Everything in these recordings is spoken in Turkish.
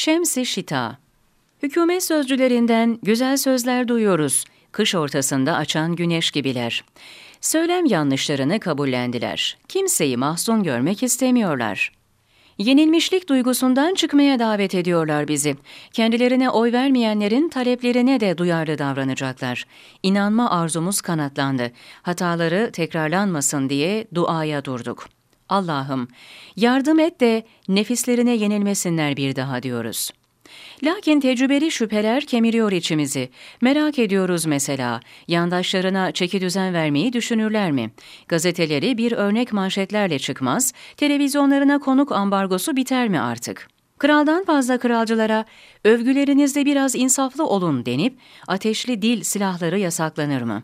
Şemsi Şita Hükümet sözcülerinden güzel sözler duyuyoruz. Kış ortasında açan güneş gibiler. Söylem yanlışlarını kabullendiler. Kimseyi mahzun görmek istemiyorlar. Yenilmişlik duygusundan çıkmaya davet ediyorlar bizi. Kendilerine oy vermeyenlerin taleplerine de duyarlı davranacaklar. İnanma arzumuz kanatlandı. Hataları tekrarlanmasın diye duaya durduk. Allah'ım yardım et de nefislerine yenilmesinler bir daha diyoruz.'' Lakin tecrübeli şüpheler kemiriyor içimizi. Merak ediyoruz mesela, yandaşlarına çeki düzen vermeyi düşünürler mi? Gazeteleri bir örnek manşetlerle çıkmaz, televizyonlarına konuk ambargosu biter mi artık? Kraldan fazla kralcılara övgülerinizde biraz insaflı olun denip ateşli dil silahları yasaklanır mı?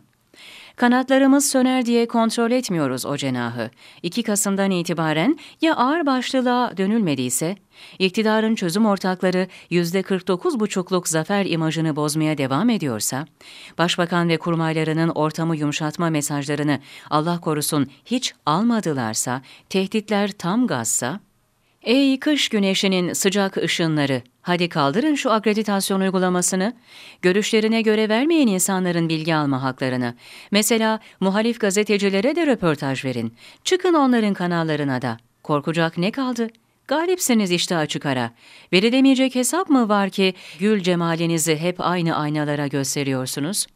Kanatlarımız söner diye kontrol etmiyoruz o cenahı. 2 Kasım'dan itibaren ya ağır başlılığa dönülmediyse, iktidarın çözüm ortakları %49,5'luk zafer imajını bozmaya devam ediyorsa, başbakan ve kurmaylarının ortamı yumuşatma mesajlarını Allah korusun hiç almadılarsa, tehditler tam gazsa, Ey kış güneşinin sıcak ışınları, hadi kaldırın şu akreditasyon uygulamasını. Görüşlerine göre vermeyen insanların bilgi alma haklarını. Mesela muhalif gazetecilere de röportaj verin. Çıkın onların kanallarına da. Korkacak ne kaldı? Galipsiniz işte açık ara. Verilemeyecek hesap mı var ki gül cemalinizi hep aynı aynalara gösteriyorsunuz?''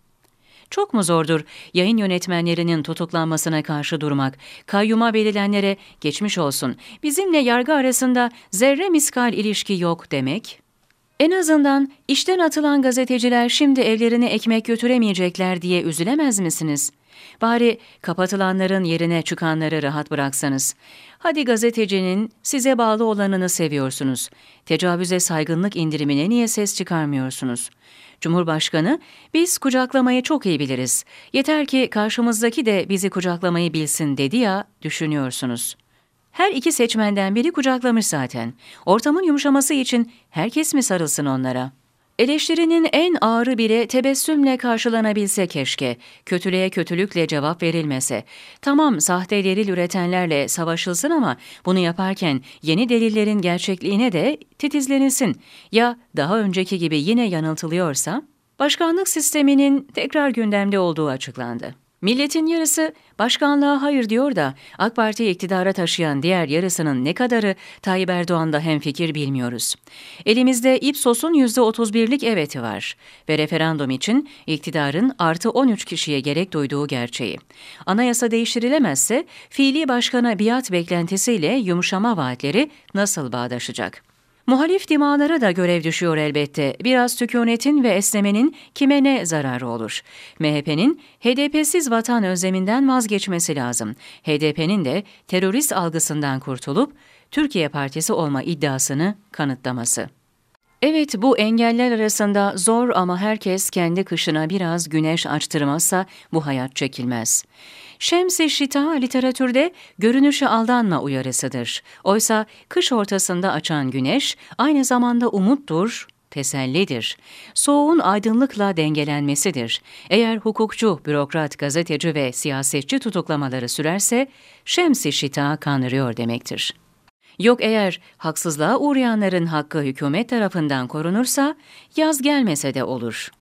Çok mu zordur yayın yönetmenlerinin tutuklanmasına karşı durmak, kayyuma belirlenlere geçmiş olsun, bizimle yargı arasında zerre miskal ilişki yok demek? En azından işten atılan gazeteciler şimdi evlerine ekmek götüremeyecekler diye üzülemez misiniz? Bari kapatılanların yerine çıkanları rahat bıraksanız. Hadi gazetecinin size bağlı olanını seviyorsunuz. Tecavüze saygınlık indirimine niye ses çıkarmıyorsunuz? Cumhurbaşkanı, biz kucaklamayı çok iyi biliriz. Yeter ki karşımızdaki de bizi kucaklamayı bilsin dedi ya, düşünüyorsunuz. Her iki seçmenden biri kucaklamış zaten. Ortamın yumuşaması için herkes mi sarılsın onlara?'' Eleştirinin en ağırı bile tebessümle karşılanabilse keşke, kötülüğe kötülükle cevap verilmese. Tamam sahte delil üretenlerle savaşılsın ama bunu yaparken yeni delillerin gerçekliğine de titizlenilsin. Ya daha önceki gibi yine yanıltılıyorsa? Başkanlık sisteminin tekrar gündemde olduğu açıklandı. Milletin yarısı başkanlığa hayır diyor da AK Parti'yi iktidara taşıyan diğer yarısının ne kadarı Tayyip Erdoğan'da hemfikir bilmiyoruz. Elimizde İpsos'un %31'lik eveti var ve referandum için iktidarın artı 13 kişiye gerek duyduğu gerçeği. Anayasa değiştirilemezse fiili başkana biat beklentisiyle yumuşama vaatleri nasıl bağdaşacak? Muhalif dimalara da görev düşüyor elbette. Biraz sükunetin ve esnemenin kime ne zararı olur? MHP'nin HDP'siz vatan özleminden vazgeçmesi lazım. HDP'nin de terörist algısından kurtulup Türkiye Partisi olma iddiasını kanıtlaması. Evet bu engeller arasında zor ama herkes kendi kışına biraz güneş açtırmazsa bu hayat çekilmez. Şems-i Şita literatürde görünüşe aldanma uyarısıdır. Oysa kış ortasında açan güneş aynı zamanda umuttur, tesellidir. Soğuğun aydınlıkla dengelenmesidir. Eğer hukukçu, bürokrat, gazeteci ve siyasetçi tutuklamaları sürerse Şems-i Şita kandırıyor demektir. Yok eğer haksızlığa uğrayanların hakkı hükümet tarafından korunursa yaz gelmese de olur.